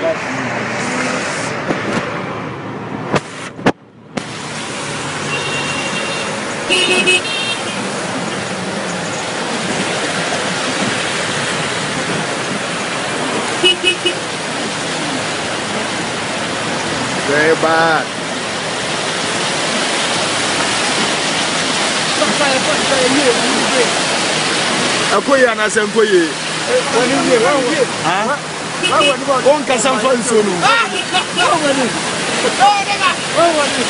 Very bad. Akoye anasɛ nkoye. Ɔni yie, ɔni yie. Wọ́n kasa nfa nsuo nù. Wọ́n wọ ni. Wọ́n wọ ni. Wọ́n wọ ni.